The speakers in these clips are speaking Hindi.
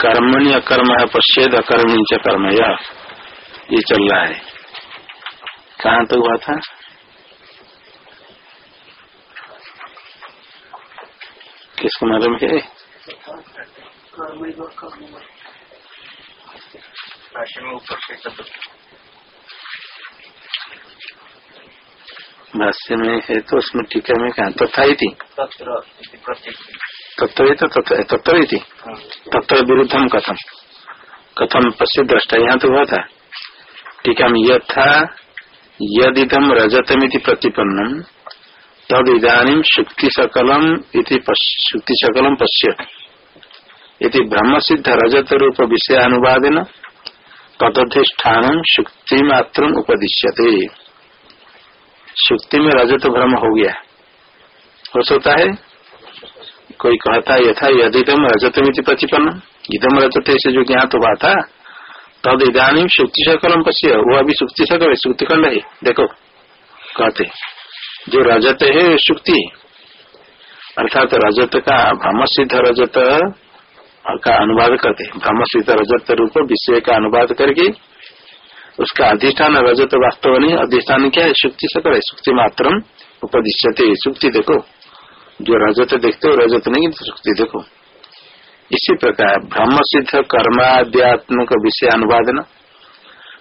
कर्मणि अकर्म है, पश्चेद अकर्मणि च कर्म ये। चल रहा है। कहाँ तक तो हुआ था? किसको मालूम है? भाष्य में है तो उसमें टीका में कहा? तथा थी। तो तत्व ही। थी तत्व विरुद्धम कथम। कथम पश्य दृष्टा यहाँ तो हुआ था टीका में यह था यदिदम रजतमिति प्रतिपन्नम तद इधानी शुक्ति सकलम शुक्ति सकलम पश्य इति ब्रह्म सिद्ध रजत रूप विषय अनुवादेन तदधिष्ठान शुक्ति मात्र उपदिश्यते। शुक्ति में रजत भ्रम हो गया। हो सकता है कोई कहता यथा यदिदम रजतमिति प्रतिपन्न इधम रजत से जो ज्ञात हुआ था तद इधानी शुक्ति सकलम पश्य, वो अभी शुक्ति सकल है शुक्ति खंड है देखो, कहते, जो रजत है, शुक्ति। अर्थात रजत का भ्रम सिद्ध रजत, का अनुवाद करते। भ्रम सिद्ध रजत रूप विषय का अनुवाद करके, उसका अधिष्ठान रजत वास्तव नहीं, अधिष्ठान क्या है? शुक्ति सकल है सुक्ति मात्र उपदिश्यते। शुक्ति देखो। जो रजत देखते हो, रजत नहीं शुक्ति देखो। इसी प्रकार ब्रह्म सिद्ध कर्माध्यात्मक विषय अनुवाद न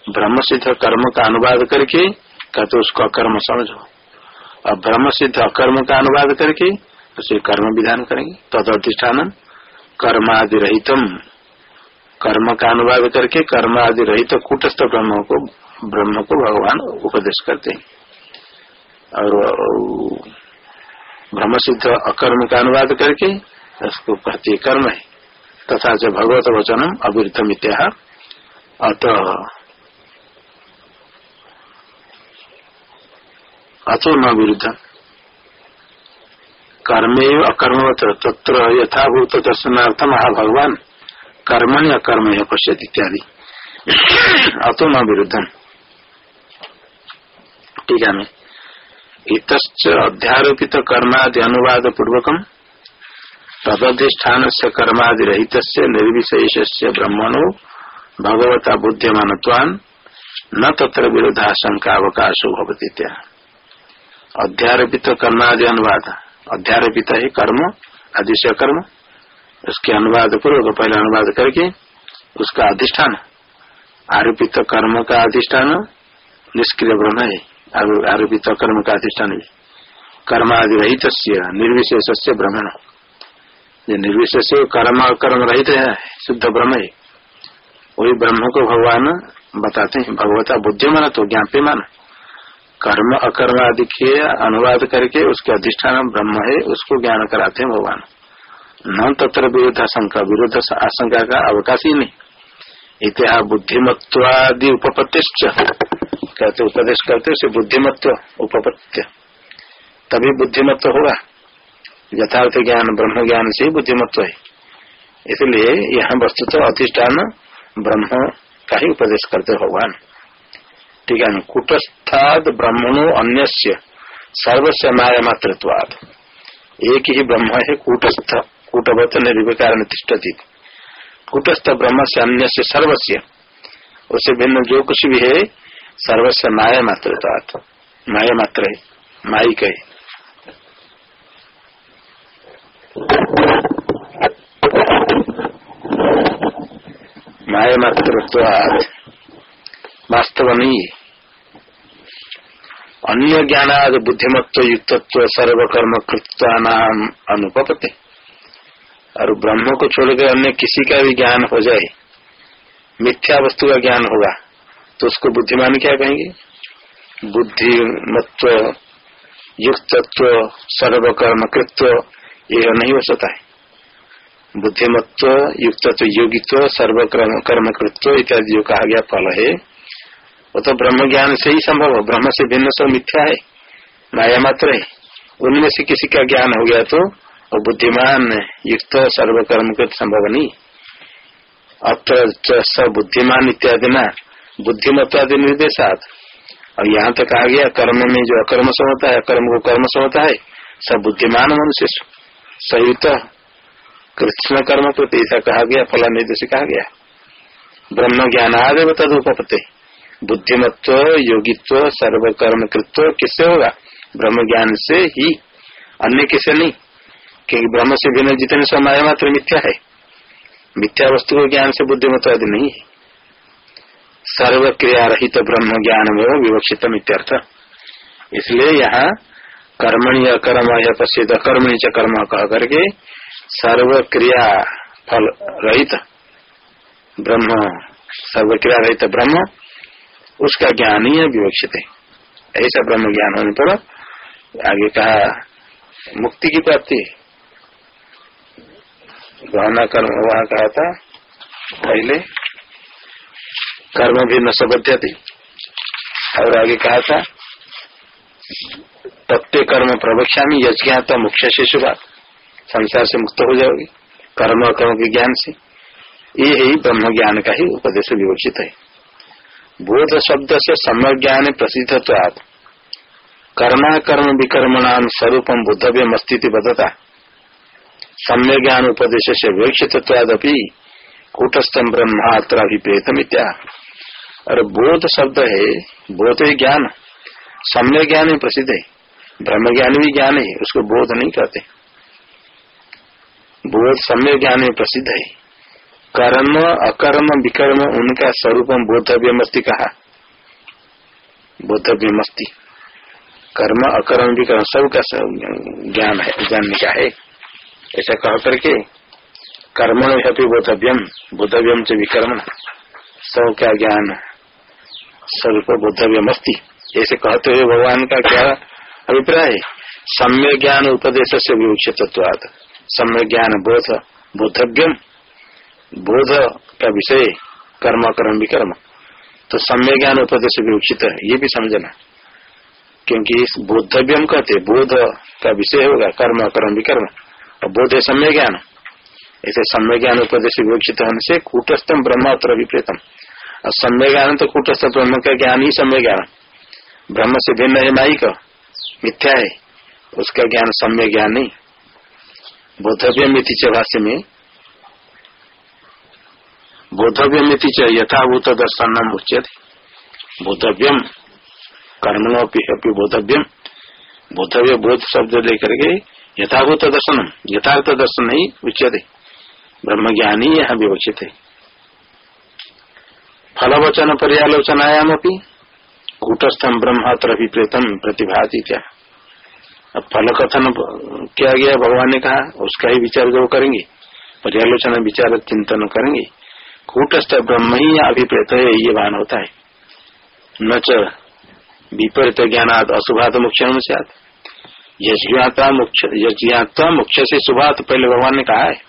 ब्रह्म सिद्ध कर्म का अनुवाद करके कहते उसको अकर्म समझो। और ब्रह्म सिद्ध अकर्म का अनुवाद करके उसे कर्म विधान करेंगे। तद अधिष्ठान कर्मादि रहितम कर्म का अनुवाद करके कर्म आदि रहित कूटस्थ ब्रह्म को ब्रह्म को भगवान उपदेश करते हैं। और ब्रह्म सिद्ध अकर्म का अनुवाद करके उसको कहते कर्म है। तथा च भगवत वचनम अविरुद्ध मित्या अत अतो न विरुद्ध। कर्मे अकर्मवत तत्र यथाभूत दर्शनार्थ महा भगवान कर्मणि अकर्म पश्यत इत्यादि। अतो न विरुद्धम टीका में। इत अध्यारोपित कर्मादि अनुवाद पूर्वकम तदधिष्ठान से कर्मादि रहित निर्विशेष से ब्रह्मणो भगवता बुद्धिमान न तत्र विरोधाशंका अवकाश भवती अध्यारोपित कर्मादि अनुवाद। अध्यारोपित है कर्म आदि से कर्म उसके अनुवाद पूर्वक पहले अनुवाद करके उसका अधिष्ठान। आरोपित कर्म का अधिष्ठान, निष्क्रिय ब्रह्म है। आरोपित कर्म का अधिष्ठान। भी कर्मादि रहित निर्विशेष से ब्रह्मण। जो निर्विशेष कर्म कर्म रहित है, शुद्ध ब्रह्म है। वही ब्रह्म को भगवान बताते हैं, भगवता बुद्धिमान तो ज्ञापे मान कर्म अकर्म आदि के अनुवाद करके उसके अधिष्ठान ब्रह्म है, उसको ज्ञान कराते हैं भगवान। न तत्र विरोध आशंका विरोध आशंका का अवकाश ही नहीं। इतिहा बुद्धिमत्वादि उपपत्तिश्च। कहते, उपदेश करते, उसे बुद्धिमत्व उपपत्य तभी बुद्धिमत्व होगा। यथार्थ ज्ञान ब्रह्म ज्ञान से बुद्धिमत्व है। इसलिए यहाँ वस्तु तो अधिष्ठान, ब्रह्म का ही उपदेश करते भगवान। ठीक है कुटस्थाद ब्रह्मणो अन्य सर्वस्व माया मातृत्वाद एक ही ब्रह्म है, कूटस्थ, कूटवत निर्विकार तिष्ठती। कूटस्थ ब्रह्म से अन्य सर्वस्व उससे भिन्न जो कुछ भी है सर्वस्व माया मात्र माया मात्र है माई है माया मात्र वास्तव नहीं अन्य ज्ञानाद बुद्धिमत्व युक्तत्व सर्वकर्म कृत्वा नाम अनुपते और ब्रह्म को छोड़कर अन्य किसी का भी ज्ञान हो जाए, मिथ्या वस्तु का ज्ञान होगा। तो उसको बुद्धिमान क्या कहेंगे? बुद्धिमत्व, युक्तत्व सर्वकर्म कृत्व यह नहीं हो सकता है। बुद्धिमत्व, युक्तत्व, योगित्व, सर्वकर्म कर्म कृत्व इत्यादि जो कहा गया फल है, वो तो ब्रह्म ज्ञान से ही संभव हो। ब्रह्म से भिन्न सब मिथ्या है, माया मात्र है। उनमें से किसी का ज्ञान हो गया तो और बुद्धिमान, युक्त सर्वकर्म के संभव नहीं। अत्र बुद्धिमान इत्यादि न। बुद्धिमत्वादि निर्देशात और यहाँ तक आ गया, कर्म में जो अकर्म होता है अकर्म को कर्म होता है, सब बुद्धिमान मनुष्य सयुत कृष्ण कर्म प्रति ऐसा कहा गया फल निर्देश कहा गया। ब्रह्म ज्ञान आदेव तद बुद्धिमत्व, योगित्व सर्वकर्म कृत्व किससे होगा? ब्रह्म ज्ञान से ही। अन्य किसे नहीं? क्योंकि ब्रह्म से भिन्न जितने समय मात्र मिथ्या है। मिथ्या वस्तु को ज्ञान से बुद्धिमत्व आदि नहीं है। सर्व क्रिया रहित ब्रह्म ज्ञान में विवक्षित मित्यर्थ इसलिए यहाँ कर्मणि अकर्म या प्रसिद्ध अकर्मणि च कर्म कह करके सर्व क्रिया फल रहित ब्रह्म सर्व क्रिया रहित ब्रह्म, उसका ज्ञान ही है, विवक्षित है। ऐसा ब्रह्म ज्ञान होने पर आगे कहा, मुक्ति की प्राप्ति। गहना कर्म, वहाँ कहा था, पहले कर्म भी न सबद्ध और आगे कहा था तत्व कर्म प्रवक्षा में यज्ञाता मुख्य से शुभ संसार से मुक्त हो जाओगे। कर्म कर्म के ज्ञान से। ये ही ब्रह्म ज्ञान का ही उपदेश विवक्षित है। बोध शब्द से सम्य ज्ञान प्रसिद्ध कर्मा कर्म विकर्मणाम स्वरूपम बुद्धव्य अस्तित्व बदता सम्य ज्ञान उपदेश से विवक्षित कूटस्थम ब्रह्मात्र अभिप्रेतम इत्या और बोध शब्द है, बोध ज्ञान सम्य ज्ञान ही प्रसिद्ध है ब्रह्म ज्ञान भी ज्ञान है, उसको बोध नहीं कहते। बोध सम्य ज्ञान में प्रसिद्ध है। कर्म, अकर्म, विकर्म, उनका स्वरूप बोधव्य मस्ती कहा। बोधव्य मस्ती कर्म, अकर्म, विकर्म, सबका ज्ञान है जानने का है? ऐसा कह करके कर्मण है बोधव्यम बोधव्यम से विकर्म सब क्या ज्ञान स्वरूप बोधव्य मस्ती। ऐसे कहते हुए भगवान का क्या अभिप्राय है? सम्य ज्ञान उपदेश से विवक्षित सम्य ज्ञान बोध, बोधव्यम। बोध का विषय, कर्म कर्म विकर्म। तो सम्य ज्ञान उपदेश विवक्षित है ये भी समझना। क्योंकि इस बोधव्यम कहते, बोध का विषय होगा, कर्म कर्म विकर्म। और बोध है सम्य ज्ञान। ऐसे सम्य ज्ञान उपदेश विवक्षित होने से कूटस्थम ब्रह्म उत्तर विपरीतम और सम्य ज्ञान तो कूटस्थ ब्रह्म का ज्ञान ही सम्य ज्ञान ब्रह्म से भिन्न है माई का। मिथ्या है। उसका ज्ञान सम्य ज्ञान नहीं। बोधव्य मिति भाष्य में, बोधव्य मिति च यथाभूत दर्शन उचित बोधव्यम कर्मणोपि बोधव्यम। बोधव्य बोध शब्द लेकर के यथाभूत दर्शन यथार्थ दर्शन ही उचित ब्रह्म ज्ञान ही यहाँ विवक्षित है। फलवचन पर्यालोचनायाम अपनी कूटस्थम ब्रह्मात्र अभिप्रेतम प्रतिभाती क्या अब फल कथन किया गया, भगवान ने कहा, उसका ही विचार जो करेंगे, पर्यालोचना विचार चिंतन करेंगे। कूटस्थ ब्रह्म ही अभिप्रेत है, ये भान होता है। न च विपरीत ज्ञानाद अशुभात मुख्य अनुसार यज्ञाता मुख्य यज्ञाता मुख्य से शुभात पहले भगवान ने कहा है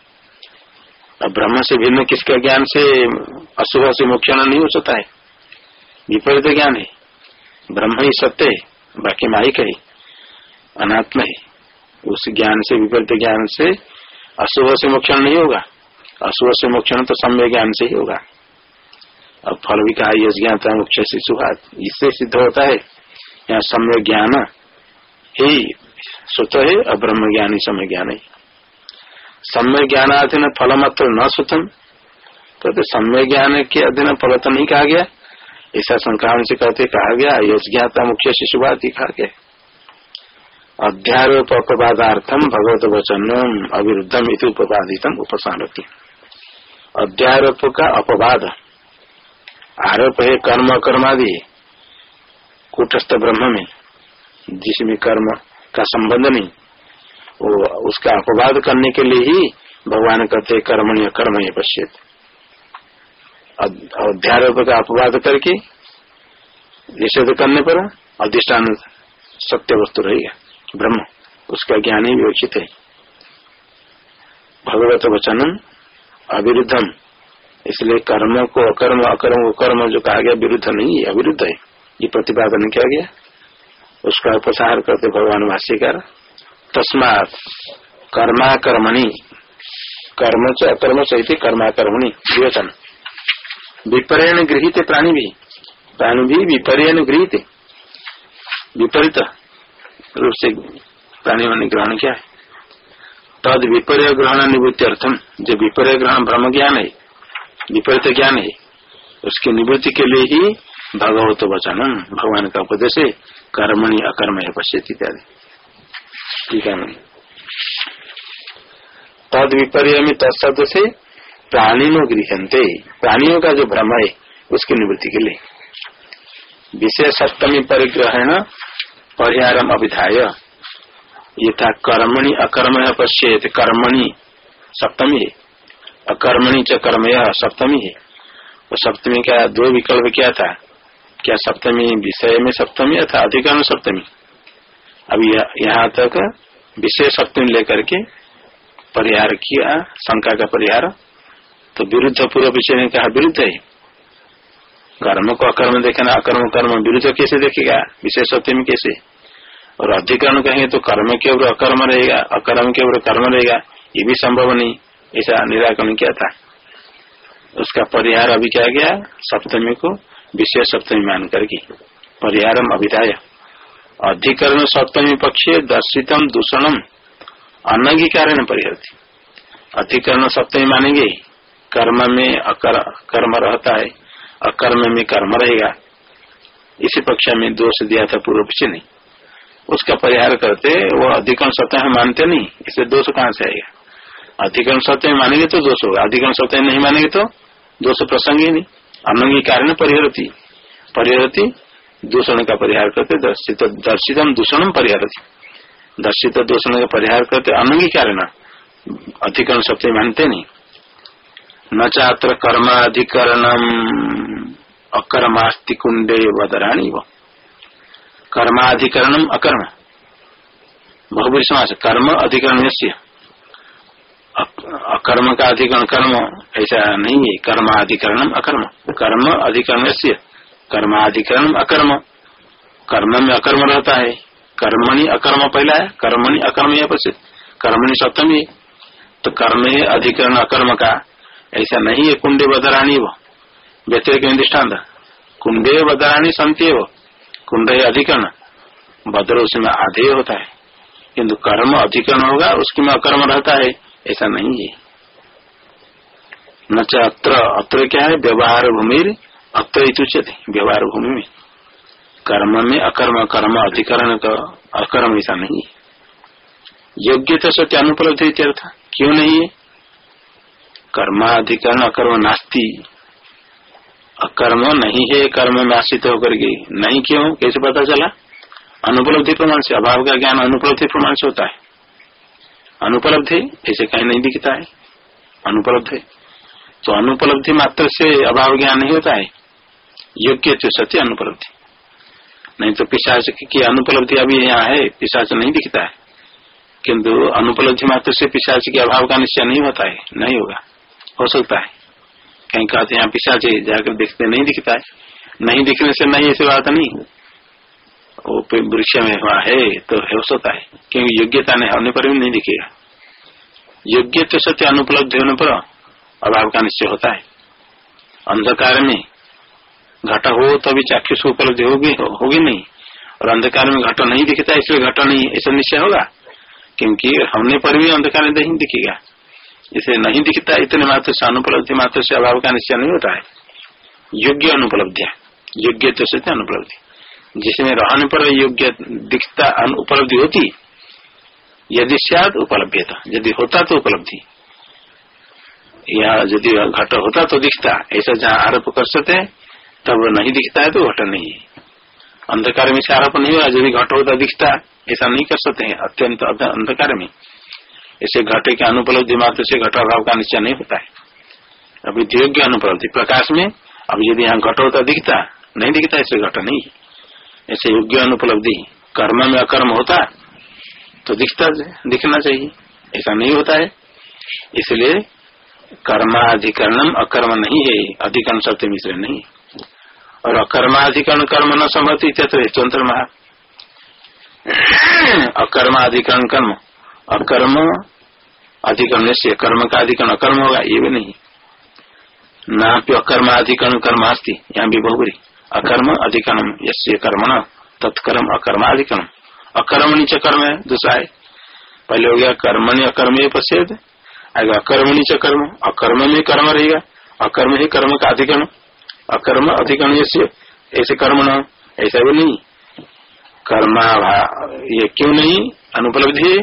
अब ब्रह्म से भिन्न किसके ज्ञान से अशुभ से मुख्य नहीं हो सकता है? विपरीत ज्ञान है। ब्रह्म ही सत्य है, बाकी माइक है। अनात्म है। उस ज्ञान से विपरीत ज्ञान से अशुभ से मोक्षण नहीं होगा। अशुभ से मोक्षण तो सम्य ज्ञान से ही होगा। अब फल भी कहा यज्ञाता मुख्य से सुहात इससे सिद्ध होता है, यहाँ सम्य ज्ञान ही सुत है और ब्रह्म ज्ञान ही समय ज्ञान है। सम्य ज्ञान अधीन फल मात्र न सुतम। तो सम्य ज्ञान के अधीन फल तो नहीं कहा गया। ऐसा शंका से कहते कहा गया यज्ञाता मुख्य शिशुवाद कहा गया। अध्यारोप अपवादार्थम भगवत वचन अविरुद्धम इति उपवादितम उपसारती। अध्यारोप का अपवाद आरोप है कर्म कर्मादि। कुटस्थ ब्रह्म में, जिसमें कर्म का संबंध नहीं। वो उसका अपवाद करने के लिए ही भगवान कहते कर्मण्य कर्म पश्चित अध्यारोप का अपवाद करके निषेध करने पर अधिष्ठान सत्य वस्तु रहेगा ब्रह्म, उसका ज्ञान ही विवक्षित है। भगवत वचन अविरुद्धम, इसलिए कर्म को अकर्म अकर्म को कर्म जो कहा गया, विरुद्ध नहीं है, अविरुद्ध है। ये प्रतिपादन किया गया। उसका उपसार करते भगवान भाष्यकार तस्मात कर्मा कर्मणि कर्म से अकर्म सहित कर्मा कर्मणि विवेचन विपर्यण गृहित प्राणी भी प्राणी भी विपर्यण गृहित। विपरीत रूप से प्राणी ने ग्रहण किया है। तद विपर्य ग्रहण निवृत्ति अर्थम जो विपर्य ग्रहण ब्रह्म ज्ञान है, विपरीत ज्ञान है, उसकी निवृत्ति के लिए ही भगवत वचन, भगवान का उपदेश है, कर्मणि अकर्म है पश्चित इत्यादि। ठीक है तद विपर्य में तत्शब्द से प्राणी नो गृहते प्राणियों का जो भ्रम है, उसकी निवृत्ति के लिए। विषय सप्तमी परिग्रहण, परिहारम अभिधाय। ये था कर्मणि अकर्म पश्चेत कर्मणि सप्तमी है। अकर्मणि च कर्म यह सप्तमी है। वो सप्तमी का दो विकल्प क्या था? क्या सप्तमी विषय में सप्तमी अथा अधिकरण सप्तमी? अब यहाँ तक विषय सप्तमी लेकर के परिहार किया, शंका का परिहार। तो विरुद्ध पूर्व विषय ने कहा विरुद्ध है? कर्म को अकर्म देखना, अकर्म कर्म विरुद्ध कैसे देखेगा? विशेष सत्य में कैसे? और अधिकरण कहेंगे तो कर्म के ऊपर अकर्म रहेगा, अकर्म के ऊपर कर्म रहेगा, ये भी संभव नहीं, ऐसा निराकरण किया था। उसका परिहार अभी क्या गया? सप्तमी को विशेष सप्तमी मान करके। परिहारम अभिधाय। अधिकरण सप्तमी पक्षे दर्शितम दूषणम। अनंगीकारण परिहरती। अधिकरण सप्तमी मानेंगे। कर्म में अकर, कर्म रहता है। अकर्म में कर्म रहेगा। इसी पक्ष में दोष दिया था पूर्व पक्ष नहीं उसका परिहार करते वो अधिकरण सत्य मानते नहीं। इसे दोष कहाँ से आएगा? अधिकरण सत्य मानेंगे तो दोष होगा। अधिकरण सत्य नहीं मानेंगे तो दोष प्रसंग ही नहीं। अनंगीकारण परिहरती। परिहरती दूषण का परिहार करते, दर्शित, दर्शितम दूषणम परिहरती। दर्शित दोषण का परिहार करते अनंगीकारण अधिकरण सत्य मानते नहीं। न चात्र कर्माधिकरण अकर्मास्ति कुंडे वदराणी वो। कर्माधिकरण अकर्म। बहुबरी समाज कर्म अधिकरण से अकर्म का अधिकरण कर्म ऐसा नहीं है कर्माधिकरण अकर्म। कर्म अधिकरण से कर्माधिकरण अकर्म। कर्म में अकर्म रहता है। कर्मणि अकर्म पहला है, कर्मणि अकर्म है प्रसिद्ध कर्मणि सप्तम सप्तमी तो कर्म है अधिकरण अकर्म का। ऐसा नहीं है कुंडे बदराणी वो। व्यतिरिक दृष्टांत कुंडे बदराणी संत्य वो। कुंड है अधिकरण। बद्र उसमें आधेय होता है। किंतु कर्म अधिकरण होगा, उसके में अकर्म रहता है। ऐसा नहीं है। न अत्र। अत्र क्या है? व्यवहार भूमि अत्र उचित व्यवहार भूमि में। कर्म में अकर्म, कर्म अधिकरण का अकर्म ऐसा नहीं है। योग्य तो सत्य अनुपलब्धि अर्थ क्यों नहीं है? कर्माधिकरण, अकर्म नास्ती। अकर्म नहीं है, कर्म में आश्रित होकर के। नहीं क्यों? कैसे पता चला? अनुपलब्धि प्रमाण से, अभाव का ज्ञान अनुपलब्धि प्रमाण से होता है। अनुपलब्ध है, ऐसे कहीं नहीं दिखता है। अनुपलब्धि तो अनुपलब्धि मात्र से अभाव ज्ञान नहीं होता है। योग्य तो सत्य अनुपलब्धि। नहीं तो पिशाच की अनुपलब्धि अभी यहाँ है, पिशाच नहीं दिखता है। किंतु अनुपलब्धि मात्र से पिशाच के अभाव का निश्चय नहीं होता है, नहीं होगा। हो सकता है। कहीं कहते यहाँ पिशाच जाकर देखते नहीं दिखता है। नहीं दिखने से नहीं, ऐसी बात नहीं। वो वृक्ष में हुआ है तो हो सकता है। क्योंकि योग्यता नहीं होने पर भी नहीं दिखेगा। योग्य तो सत्य अनुपलब्धि होने पर अभाव का निश्चय होता है। अंधकार में घट हो तो भी चाक्षुष उपलब्धि होगी होगी नहीं। और अंधकार में घट नहीं दिखता, इसलिए घट नहीं, ऐसा निश्चय होगा? क्योंकि हमने पर भी अंधकार में नहीं दिखेगा। इसे नहीं दिखता, इतने मात्र से अनुपलब्धि, मात्र से अभाव का निश्चय नहीं होता है। योग्य अनुपलब्धिया योग्य तो से अनुपलब्धि। जिसमें रहने पर योग्य दिखता उपलब्धि होती, यदि शायद उपलब्धता यदि होता तो उपलब्धि। या यदि घट होता तो दिखता। ऐसा जहाँ आरोप कर सकते हैं तब नहीं दिखता है तो घट नहीं। है अंधकार में से आरोप नहीं हुआ यदि घट होता दिखता, ऐसा नहीं कर सकते हैं। अत्यंत अंधकार में। ऐसे घटे के अनुपलब्धि मात्र से घट अभाव का निश्चय नहीं होता है। अभी योग्य अनुपलब्धि। प्रकाश में अब यदि यहाँ घट होता दिखता, नहीं दिखता, ऐसे घट नहीं। ऐसे योग्य अनुपलब्धि। कर्म में अकर्म होता तो दिखता, दिखना चाहिए। ऐसा नहीं होता है। इसलिए कर्माधिकरणम अकर्म नहीं है, अधिकरण सत्य मिश्र नहीं। और अकर्माधिकरण कर्म न संभवती स्वतंत्र महा। अकर्माधिकरण कर्म। अकर्म अधिकरण से कर्म का अधिकरण अकर्म होगा, ये भी नहीं। ना भी अकर्माधिकरण कर्म आस्ती, यहाँ भी बहुरी अकर्म अधिकरण यश कर्म न, तत्कर्म अकर्माधिकरण। अकर्म नीचे कर्म है, दूसरा है। पहले हो गया कर्मणि अकर्म पश्चेद आगे अकर्मणि च कर्म, अकर्म में कर्म रहेगा, अकर्म ही कर्म का अधिकरण, अकर्म अधिकरण जैसे, ऐसे कर्म न ऐसा भी नहीं। कर्माभाव ये क्यों नहीं? अनुपलब्धि है।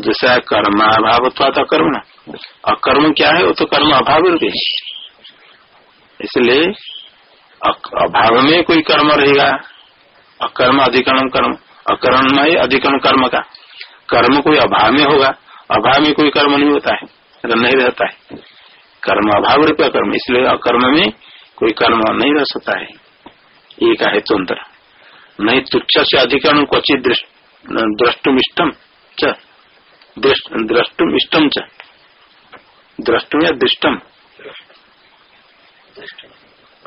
दूसरा कर्माभाव अथवा अकर्म अकर्म क्या है? वो तो कर्म अभाव रूपे इसलिए अभाव में कोई कर्म रहेगा। अकर्म अधिकरण कर्म, अकर्म अधिकरण कर्म का। कर्म कोई अभाव में होगा, अभाव में कोई कर्म नहीं होता है। नहीं रहता है। कर्म अभाव रुपये कर्म। इसलिए अकर्म में कोई कर्म नहीं रह सकता है। ये का हेतु अंतर नहीं तुच्छ से अधिकरण क्वचित द्रष्टुम इष्टम च। इष्टम च। या दृष्टम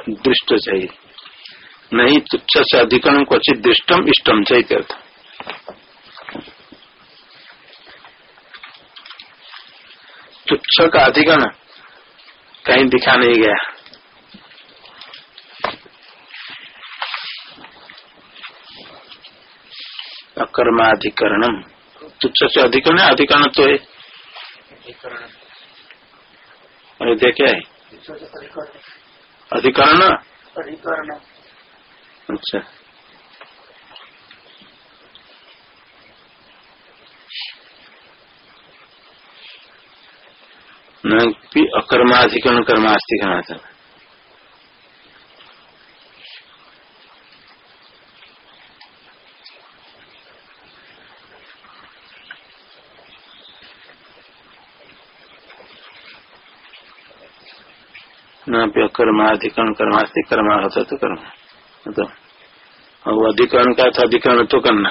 दृष्ट चाहिए। नहीं तुच्छ से अधिकरण क्वचित दृष्टम इष्टम चाहिए। तुच्छ का अधिकरण कहीं दिखा नहीं गया। अकर्माधिकरणम। तुच्छ से अधिकरण है अधिकरण तो है। अरे देखे अधिकरण। अच्छा। अकर्माधिकरण कर्मास्तिकरण था। न कर्माधिकरण कर्मास्ति, कर्मा होता तो कर्म। तो अधिकरण का था, अधिकरण तो करना।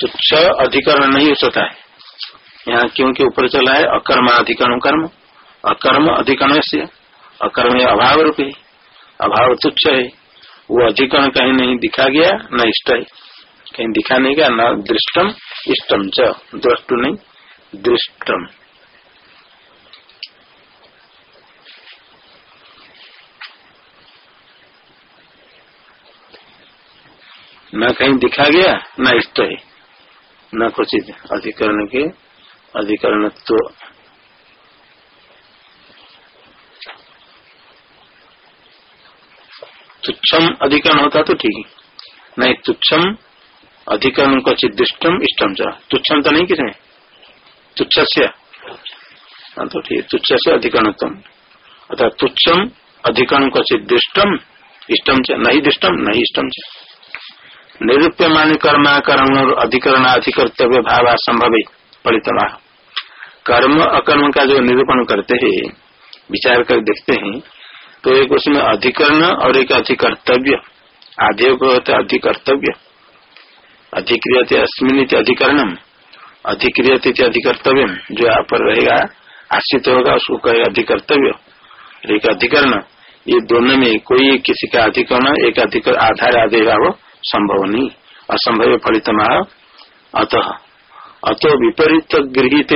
तुच्छ अधिकरण नहीं हो सकता है। यहाँ क्योंकि ऊपर चला है? अकर्म अधिकरण कर्म। अकर्म अधिकरण से अकर्म अभाव रूपी अभाव तुच्छ है। वो अधिकरण कहीं नहीं दिखा गया, न इष्ट है। कहीं दिखा नहीं गया, न दृष्टम इष्टम च। द्रष्टु नहीं दृष्टम न कहीं दिखा गया, न इष्ट है। न कुछ अधिकरण के अधिकरण तो तुच्छम अधिकरण होता तो ठीक नहीं तुच्छम अधिकरण को चिदृष्टम इष्टम च। तुच्छम तो नहीं किसमें तुच्छ से हाँ, तो ठीक तुच्छ से अधिकरणत्म अर्थात तुच्छम अधिकरण को चिदृष्टम इष्टम च नहीं दृष्टम नहीं इष्टम च। निरूप्यमान कर्मा कर्म अधिकरण अधिकर्तव्य भाव असंभव फलितवा कर्म अकर्म का जो निरूपण करते हैं, विचार कर देखते हैं तो एक उसमें अधिकरण और एक अधिकर्तव्य आधे को होता अधिकर्तव्य। अधिक्रियते अस्मिन अधिकरणम अधिक्रियते अधिकर्तव्य। जो यहाँ पर रहेगा, आश्रित होगा, उसको कहेगा अधिकर्तव्य। एक अधिकरण, ये दोनों में कोई किसी का अधिकरण, एक अधिक आधार आधे भाव संभव नहीं। असंभव फलित अतः। अतो विपरीत गृहित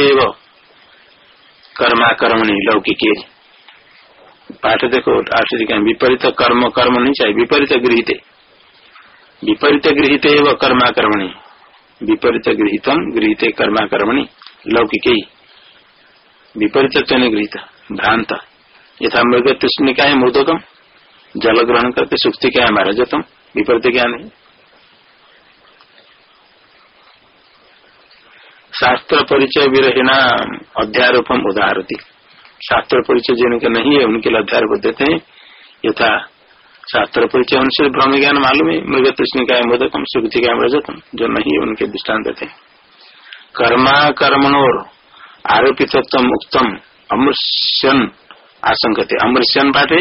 नहीं लौकिक। पाठ देखो आश्रित विपरीत कर्म कर्म नहीं चाहिए, विपरीत गृहित। विपरीत गृहित एवं कर्माकर्मणि। विपरीत गृहितम, गृहित कर्माकर्मणि, लौकिक। विपरीत गृहित, भ्रांत। यथा मृग तृष्ण क्या है मोदकम। जल ग्रहण करते सुक्ति क्या है, हमारा जतम। विपरीत ज्ञान है। शास्त्र परिचय विरहिना अध्यारोपम उदाहरती। शास्त्र परिचय जिनके नहीं है, उनके लिए अध्यारोप देते हैं। यथा शास्त्र परिचय उनसे भ्रम ज्ञान मालूम है मृग कृष्ण का मोदकम सुगति का रजतम जो नहीं है, उनके दृष्टान देते हैं। कर्मा कर्मणोर आरोपित उत्तम अमृष्यन आशंकते। अमृष्यन पाठे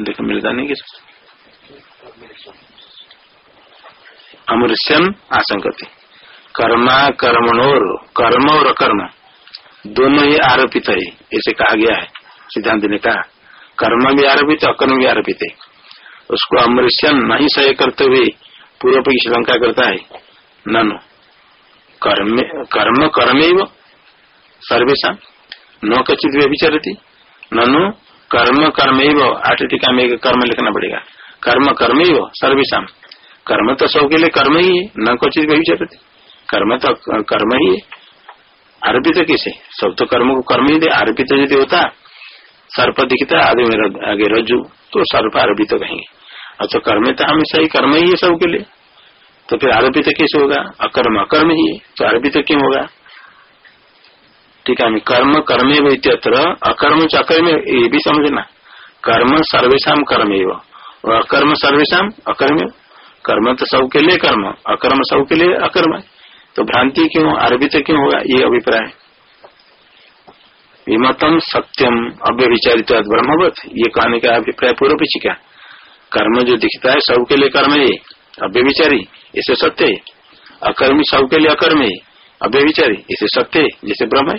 देखो, मिलता नहीं किस अमृष्यन आशंकते। कर्मा कर्मणोर कर्म और अकर्म। दोनों ही आरोपित है ऐसे कहा गया है। सिद्धांत ने कहा, कर्म भी आरोपित, अकर्म भी आरोपित है। उसको अमृष्यन नहीं सही करते हुए पूर्व की श्रंका करता है। ननु, कर्म कर्म कर्म सर्वेशा न कचित व्यभिचरती ननु, कर्म कर्म आठ टीका में कर्म लिखना पड़ेगा। कर्म कर्म सर्वेशा कर्म तो सबके लिए कर्म ही है, न क्वचित व्यभिचरती कर्म तो कर्म ही आरोपित तो किसे? सब तो कर्म को कर्म ही दे आरोपित यदि होता, सर्प दिखता आगे मेरा आगे रज्जु तो सर्प आरोपित तो कहेंगे। तो कर्म तो हमेशा ही कर्म ही है सबके लिए। तो फिर आरोपित तो कैसे होगा? अकर्म अकर्म ही तो आरोपित तो क्यों होगा? ठीक है कर्म, कर्मे इत्यत्र, अकर्म च अकर्म ये भी समझना। कर्म सर्वेशा कर्म और अकर्म सर्वेशा अकर्म। कर्म तो सबके लिए कर्म, अकर्म सबके लिए अकर्म। तो भ्रांति क्यों, आरोपित क्यों होगा? ये अभिप्राय विमतम सत्यम अव्यभिचारित ब्रह्मवत। ये कहने का अभिप्राय पूर्व पीछे का कर्म जो दिखता है सबके लिए कर्म है। अव्यभिचारी इसे सत्य है। अकर्मी सबके लिए अकर्म है। अव्यभिचारी इसे सत्य जैसे ब्रह्म है।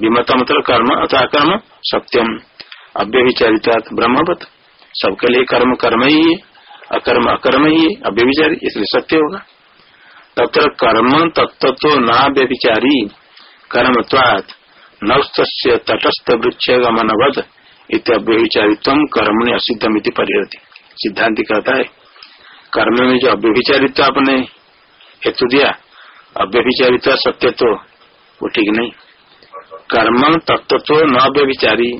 विमत मतलब कर्म अथवा कर्म, सत्यम। अव्यभिचारित ब्रह्मवत। सबके लिए कर्म कर्म ही है। अकर्म अकर्म ही है। अव्यभिचारी इसलिए सत्य होगा। तत्र कर्म तत्व न व्यभिचारी कर्म नौस्त वृक्ष गमनवध इत्यव्यभिचारित्व कर्मणि असिद्धमिति परिहती सिद्धांत कहता है, कर्म में जो अव्यभिचारित्व आपने हेतु दिया अव्यभिचारित सत्य तो वो ठीक नहीं। कर्म तत्व तो न अव्यभिचारी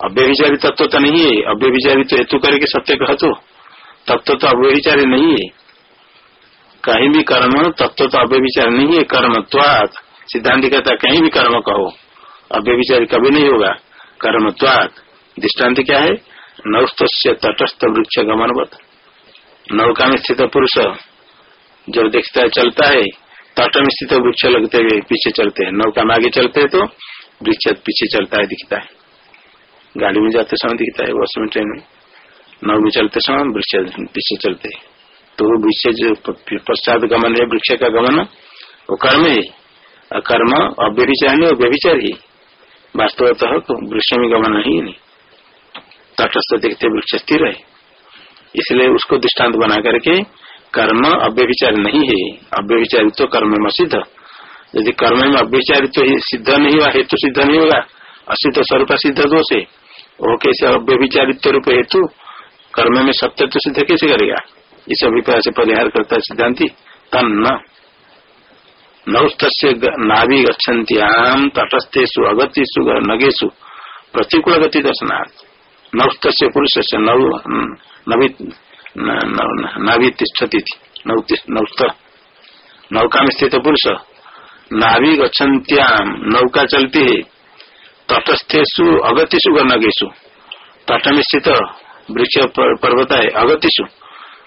अव्यभिचारी तत्व तो नहीं है अव्यभिचारी हेतु करके सत्य कह तो तत्व तो अव्यभिचारी नहीं है। कहीं भी कर्म तत्व तो अव्यभिचारी नहीं है कर्म त्वात सिद्धांत कहता कहीं भी कर्म कहो, अव्यभिचारी कभी नहीं होगा। कर्म त्वात दृष्टांत क्या है? नौस्त तटस्थ वृक्ष गमनवत। नौका में स्थित पुरुष जब देखता है, चलता है, तट में स्थित वृक्ष लगते हुए पीछे चलते हैं। नौका में आगे चलते हैं तो वृक्ष पीछे चलता है, दिखता है। गाड़ी में जाते समय दिखता है बस में ट्रेन में। नौ में चलते समय वृक्ष पीछे चलते तो वो वृक्ष जो पश्चात गमन है वृक्ष का गमन, वो कर्म है। कर्म अव्यभिचार नहीं व्यभिचार। ही वास्तवतः तो वृक्ष में गमन ही। नहीं तटस्थ देखते वृक्ष स्थिर है। इसलिए उसको दृष्टांत बना करके कर्म अव्यभिचार नहीं है। अव्यभिचारित तो कर्म में सिद्ध। यदि कर्म में अव्यचारित तो सिद्ध नहीं हुआ, हेतु सिद्ध नहीं होगा। असिद्ध स्वरूप सिद्ध दोष है। वो कैसे अव्यभिचारित रूप हेतु? कर्म में सत्य तो सिद्ध कैसे करेगा? इस अभिप्राय से परिहार करता सिद्धांति। तन न नौस्त नाभि गच्छन्त्याम तटस्थेशु अगतिषु नगेशु प्रतिकूल गति दर्शनार्थ नौस्त पुरुष से नौ नाभि तिष्ठती नौस्त नौका में स्थित पुरुष। नाभि गच्छन्त्याम नौका चलती। है तटस्थेशु अगतिशु नगेशु तट में स्थित वृक्ष पर्वत है अगतिशु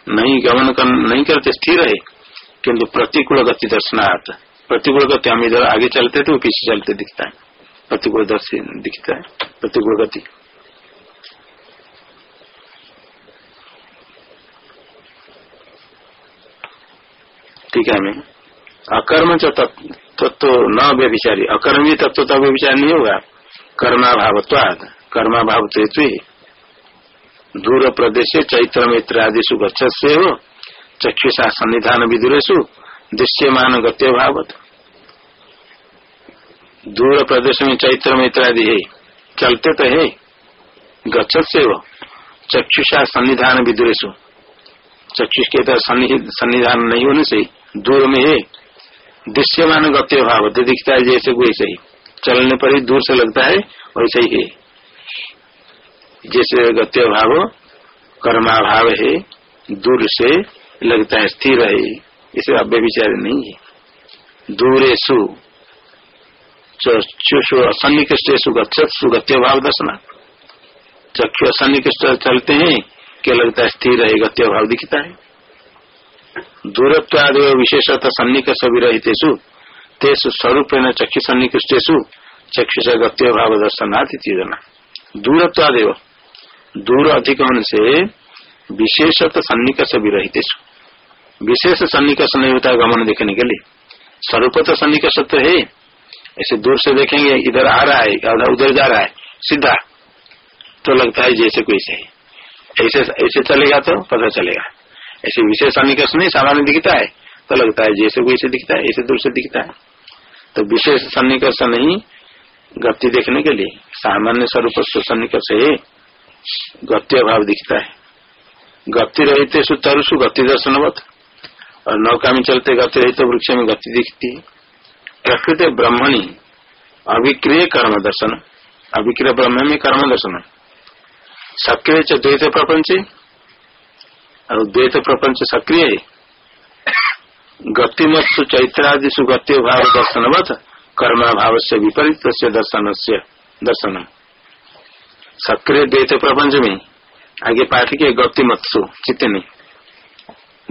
नहीं गमन कर, नहीं करते स्थिर है किंतु प्रतिकूल गति दर्शनार्थ प्रतिकूल गति हम इधर आगे चलते तो पीछे चलते दिखता है। प्रतिकूल दर्शी दिखता है प्रतिकूल गति ठीक है मैं। अकर्म तत्व तो न व्यभिचारी। अकर्मी तत्व तो व्यभिचार नहीं होगा। कर्माभावत्वाद कर्माभाव तो दूर प्रदेश चैत्र मित्र आदिशु गच्छे हो चक्षुषा सन्निधान विदुरेशु दृश्यमान गत्य भावत दूर प्रदेश में चैत्र मित्र आदि है, चलते तो है गच्छे हो चक्षुषा सन्निधान विदुरेशु चक्षुष के तरह सन्निधान नहीं होने से दूर में है, दृश्यमान गत्य भाव दिखता है जैसे वैसे ही। चलने पर ही दूर से लगता है, वैसे ही है। जैसे गत्य भाव कर्माभाव है, दूर से लगता है, स्थिर है, इसे अव्य विचार नहीं है। दूरेशु चक्षुषु असन्निकृष्टेशु गच्छु गत्य भाव दर्शना। चक्षु असन्निकृष्ट चलते हैं, क्या लगता है, स्थिर है, गत्य भाव दिखता है। दूरत्वादि विशेषतः सन्निकर्ष विरहितेषु तेसु स्वरूप चक्षु सन्निकृष्टेशु चक्षुष गत्य भाव दर्शनाथ दूरत्वादेव दूर अधिक होने से विशेषत भी रहते विशेष सन्निकर्ष नहीं होता गमन देखने के लिए। स्वरूप तो तो है। ऐसे दूर से देखेंगे, इधर आ रहा है उधर जा रहा है, सीधा। तो लगता है जैसे कोई से ऐसे ऐसे चलेगा तो पता चलेगा। ऐसे विशेष सन्निकर्ष नहीं, सामान्य दिखता है। तो लगता है जैसे कोई से दिखता है, ऐसे दूर से दिखता है। तो विशेष सन्निकर्ष नहीं, गति देखने के लिए। सामान्य स्वरूप सन्निकर्ष है। गति अभाव दिखता है। गति रहते सु गति दर्शनवत। और नौका में चलते गति रही तो वृक्ष में गति दिखती है। प्रकृति ब्रह्मणी, अभिक्रिय कर्म दर्शन। अभिक्रिय ब्रह्म में कर्म दर्शन। सक्रिय द्वैत प्रपंच। और द्वैत प्रपंच सक्रिय है। गतिमत्सु चैत्रादिशु गत्य भाव दर्शनवत। कर्माभाव से विपरीत दर्शन से दर्शन सक्रिय द्वैत प्रपंच में आगे पाठ के गति गतिमत्सु चित्त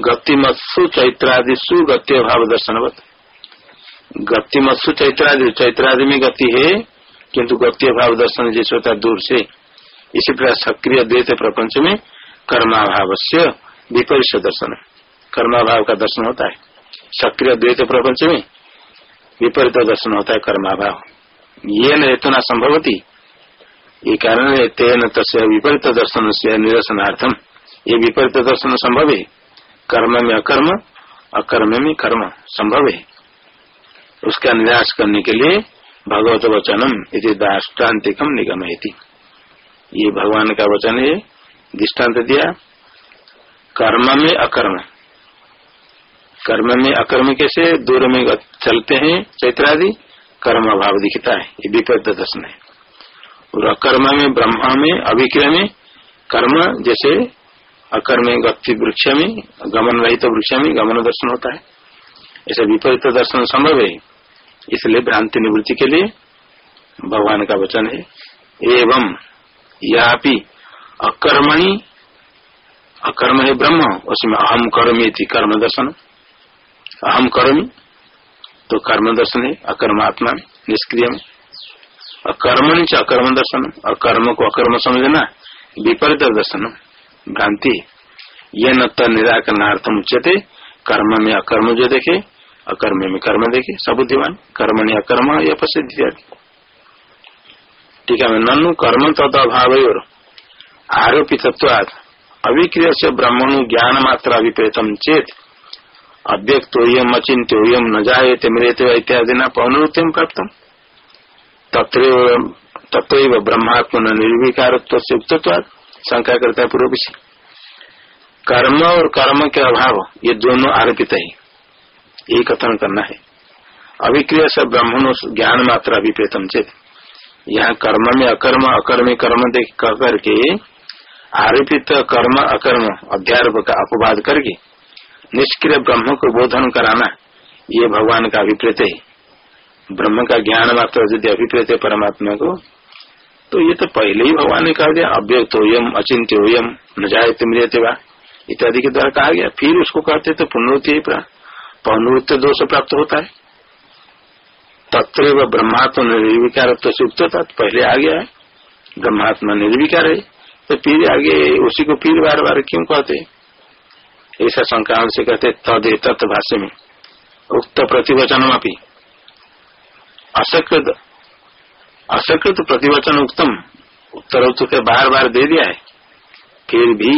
गतिमत्सु चैत्रादिशु गत्य भाव दर्शनवत। गतिमत्सु चैत्रादि चैत्रादि में गति है, किंतु गति भाव दर्शन जैसे होता दूर से। इसी प्रकार सक्रिय द्वैत प्रपंच में कर्माभाव से विपरीत दर्शन, कर्माभाव का दर्शन होता है। सक्रिय द्वैत प्रपंच में विपरीत दर्शन होता है कर्माभाव। ये न हेतु न संभवती ये कारण है, तेन तस् विपरीत दर्शन से निरसनार्थम। ये विपरीत दर्शन संभव। है कर्म में अकर्म अकर्म में कर्म संभव। है उसका निराश करने के लिए भगवत वचनम यदि दाष्टान्तिकम निगम ये भगवान का वचन है, दृष्टांत दिया। कर्म में अकर्म। कर्म में अकर्म कैसे? दूर में चलते हैं, चैत्रादि। कर्म भाव दिखता है, ये विपरीत दर्शन है। और अकर्म में, ब्रह्मा में अभिक्रिय में, कर्म जैसे अकर्म गति वृक्ष में गमन रहित वृक्ष में गमन दर्शन होता है। ऐसा विपरीत दर्शन संभव है, इसलिए भ्रांति निवृत्ति के लिए भगवान का वचन है। एवं या अकर्मणि, अकर्म है ब्रह्म, उसमें अहम कर्मी थी कर्म दर्शन। अहम कर्मी तो कर्म दर्शन है अकर्म आत्मा में। निष्क्रिय में अकर्मणि अकर्म दर्शन। अकर्म को अकर्म समझना, विपरीत दर्शन। भ्रांति। ये न तो निराकरणार्थम उच्चते कर्म में अकर्म जो देखे, अकर्म में कर्म देखे, सबुद्धिमान। कर्म ने अकर्म, या प्रसिद्ध ठीक है ननु कर्म तथा अभाव और आरोपित अभिक्रिय से ब्रह्मणु ज्ञान मात्रा अभिप्रेतम चेत। अव्यक्तोयम अचिंत्योयम न जाये मृत इत्यादि न पौनरुत्तम प्राप्त तत्व ब्रह्मात्म निर्विकार से शंका करता है पूर्व कर्म और कर्म के अभाव, ये दोनों आरोपित है। ये कथन करना है। अभिक्रिय से ब्राह्मण ज्ञान मात्र अभिप्रेतम चेत। यहाँ कर्म में अकर्म अकर्म कर्म देख करके आरोपित कर्म, अकर्म अध्यारोप का अपवाद करके निष्क्रिय ब्रह्म को बोधन कराना, ये भगवान का अभिप्रेत है। ब्रह्म का ज्ञान मात्र यदि अभिप्रेत है परमात्मा को तो ये तो पहले ही भगवान ने कहा दिया अव्यक्त होयम अचिंत्य होयम न जाए मृत्य इत्यादि के द्वारा कहा गया। फिर उसको कहते तो पुनरुत्ति पौनृत्य दोष प्राप्त होता है। तत्र ब्रह्मात्म निर्विकार तो से था पहले आ गया है। ब्रह्मात्मा निर्विकार है तो फिर आगे उसी को फिर बार बार क्यों कहते ऐसा संक्रांत से कहते तद तत्व भाष्य में, उक्त प्रतिवचन अपनी असकृत असकृत प्रतिवचन उत्तम उत्तर उत्तर के बार बार दे दिया है। फिर भी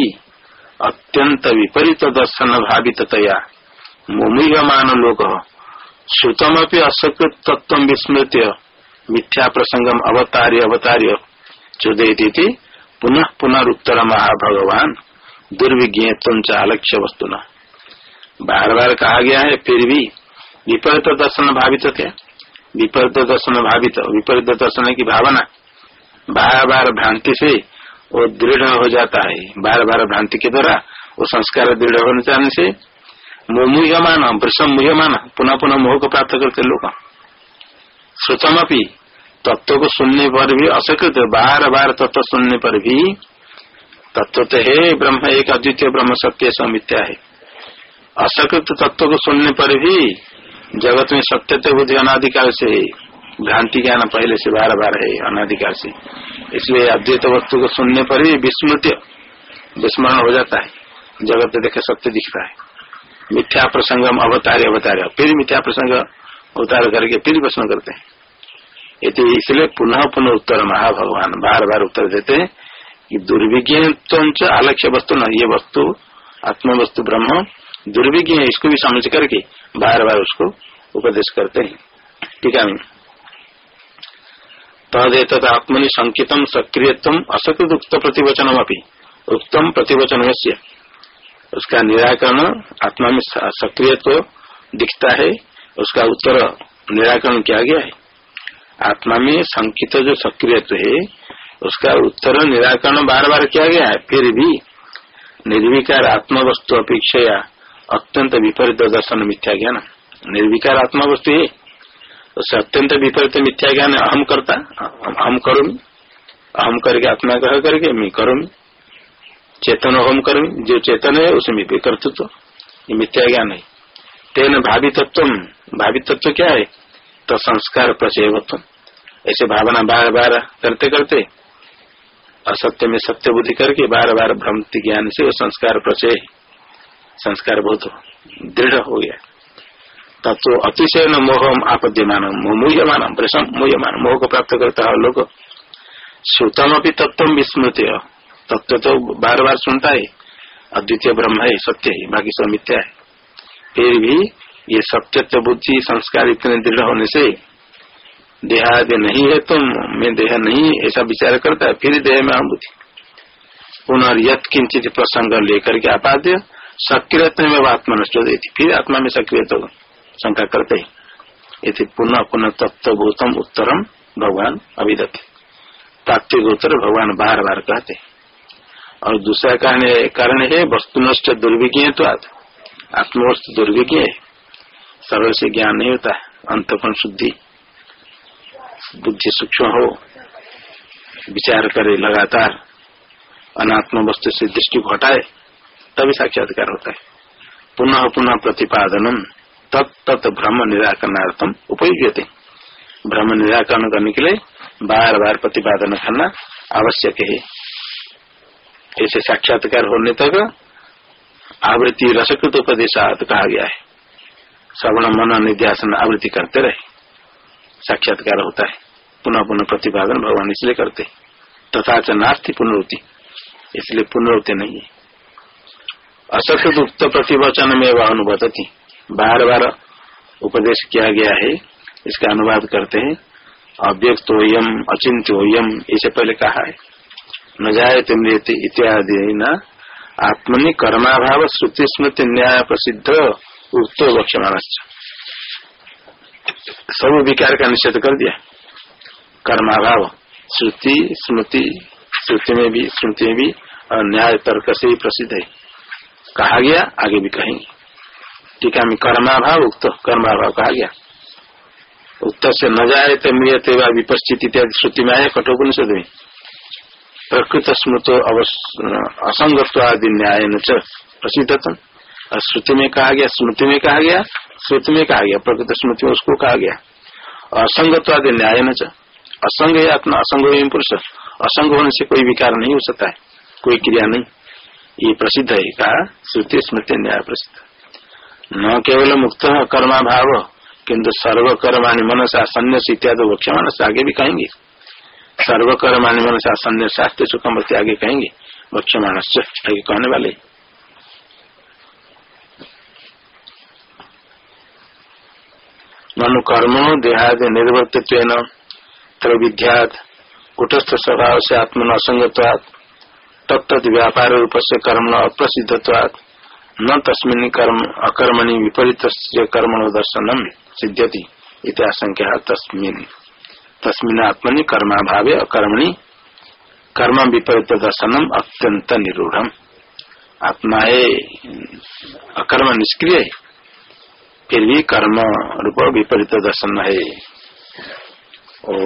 अत्यंत विपरीत दर्शन भावित तया मुमुहमान लोक श्रुतम असकृत तत्व विस्मृत मिथ्या प्रसंगम अवतार्य अवतार्य चुदयती पुनः पुनरुत्तर महा भगवान दुर्विज्ञ आलक्ष्य वस्तुना। बार बार कहा गया है, फिर भी विपरीत दर्शन भावित थे विपरीत दर्शन भावित विपरीत दर्शन की भावना। बार बार भ्रांति से वो दृढ़ हो जाता है। बार बार भ्रांति के द्वारा वो संस्कार दृढ़ होने जाने से मुह्यमान वृषम मुह्यमान पुनः पुनः मोह को प्राप्त करते लोग। श्रुतम अपनी तत्व को सुनने पर भी असकृत बार बार तत्व सुनने पर भी तत्व तो है ब्रह्म, एक अद्वितीय ब्रह्म, सत्य समित्या है। असकृत तत्व को सुनने पर भी जगत में सत्य तो बुद्धि अनाधिकार से है, भ्रांति ज्ञान पहले से बार बार है अनाधिकार से। इसलिए अद्वैत वस्तु को सुनने पर भी विस्मृत, विस्मरण हो जाता है। जगत देखे सत्य दिखता है। मिथ्या प्रसंगम अवतारे अवतारे, फिर मिथ्या प्रसंग अवतार करके फिर प्रश्न करते हैं। ये इसलिए पुनः पुनः उत्तर महा भगवान बार बार उत्तर देते हैं कि दुर्विज्ञ आलक्ष्य वस्तु न, ये वस्तु आत्म वस्तु ब्रह्म, दुर्विज्ञ है, इसको भी समझ करके बार बार उसको उपदेश करते हैं। ठीक है तदेत आत्मनि संकितम सक्रियतम असकृत उक्त प्रतिवचनम अपनी उत्तम प्रतिवचन उसका निराकरण आत्मा में सक्रिय तो दिखता है। उसका उत्तर निराकरण किया गया है। आत्मा में संकित जो सक्रिय तो है, उसका उत्तर निराकरण बार बार किया गया है। फिर भी निर्विकार आत्मा वस्तु अपेक्षा अत्यंत विपरीत दर्शन मिथ्या ज्ञान. निर्विकार आत्मा वस्तु है. उससे अत्यंत विपरीत मिथ्या ज्ञान अहम करता हम करो अहम करके आत्मा कह करके मैं करो चेतन अहम करो जो चेतन है उसमें भी कर्तृत्व ये मिथ्या ज्ञान है. तेन भावी तत्व भावी तत्व क्या है? तो संस्कार प्रचयत्व ऐसे भावना बार बार करते करते, असत्य में सत्य बुद्धि करके बार बार भ्रमति ज्ञान से वो संस्कार प्रचय संस्कार बहुत दृढ़ हो गया। तत्व अतिशय न मोहम आपद्यमान मूल्यमान मूल्यमान मोह को प्राप्त करता है लोग। श्रुतम अपनी तत्व विस्मृत तत्व तो बार बार सुनता है, अद्वितीय ब्रह्म है, सत्य है, बाकी सब मिथ्या है। फिर भी ये सत्य बुद्धि संस्कार इतने दृढ़ होने से, देहादि नहीं है तुम, मैं देह नहीं, ऐसा विचार करता है, फिर देह में बुद्धि पुनर्यत किंचित प्रसंग लेकर के आपाद्य सक्रिय में आत्मा नष्ट हो देती फिर आत्मा में सक्रिय तो शंका करते ही। पुनः पुनः तत्वभूतम उत्तरम भगवान अभिदत्त। तात्विक उत्तर भगवान बार बार कहते और दूसरा कारण कारण है, वस्तु नष्ट दुर्विज्ञ तो आत्मवस्तु दुर्विज्ञ है। सरल से ज्ञान नहीं होता अंतपन शुद्धि। बुद्धि सूक्ष्म हो, विचार करे लगातार, अनात्म वस्तु से दृष्टि को हटाए तभी साक्षात्कार होता है। पुनः पुनः प्रतिपादनम तत्त भ्रम निराकरणार्थम उपयोग भ्रम निराकरण करने के लिए बार बार प्रतिपादन करना आवश्यक है। ऐसे साक्षात्कार होने तक आवृत्ति रसकृत उपदेश कहा गया है। श्रवण, मन, निध्यासन आवृत्ति करते रहे। साक्षात्कार होता है। पुनः पुनः प्रतिपादन भगवान इसलिए करते। तथा च नास्ती पुनरुति। इसलिए पुनरुति नहीं है। असकृत उक्त प्रतिवचन में वह अनुभवती बार बार उपदेश किया गया है, इसका अनुवाद करते हैं। अव्यक्त होयम अचिंत होयम इसे पहले कहा है। न जाए इत्यादि न आत्मनि कर्माभाव श्रुति स्मृति न्याय प्रसिद्ध उक्त वक्षमाण सब विकार का निषेध कर दिया। कर्माभाव, श्रुति, स्मृति, श्रुति में भी, स्मृति में भी, और न्याय तर्क से ही प्रसिद्ध है। कहा गया, आगे भी कहेंगे। टीका में कर्माभाव उक्त, कर्माभाव कहा गया। उक्त से न जाए तो मृियते व विपस्थित इत्यादि श्रुति में आया, कठोपनिषद में। प्रकृत स्मृतो असंगत्वादि न्याय न प्रसिद्धतम श्रुति में कहा गया, स्मृति में कहा गया, श्रुति में कहा गया, प्रकृत स्मृति में उसको कहा गया। असंगत्वादि न्याय न असंग है आत्मा, असंग पुरुष। असंग होने से कोई विकार नहीं हो सकता है, कोई क्रिया नहीं। ये प्रसिद्ध है कहा श्रुति स्मृति न्याय प्रसिद्ध। न केवल मुक्त कर्मा भाव किन्तु सर्वकर्माणी मनसा संन्यास इत्यादि वक्षमान से आगे भी कहेंगे। सर्वकर्माणी मनसा संन्यास शास्त्र सुखम आगे कहेंगे। वक्षमान आगे कहने वाले। मनु कर्म देहादि निर्वर्तित्व त्रविध्यात, कुटस्थ स्वभाव से आत्मन असंगत्वाद तत्त व्यापार रूप से कर्म अप्रसिद्धत्वाद न तस्मिन कर्म, अकर्मणि विपरीत कर्मण दर्शनम सिद्ध्यति इतिहासंख्या तस्मिन। तस्मिन आत्मनि कर्माभावे अकर्मणि, कर्म विपरीत दर्शनम अत्यंत निरूढ़ आत्मा अकर्म निष्क्रिय फिर भी कर्म रूप विपरीत दर्शन है ओ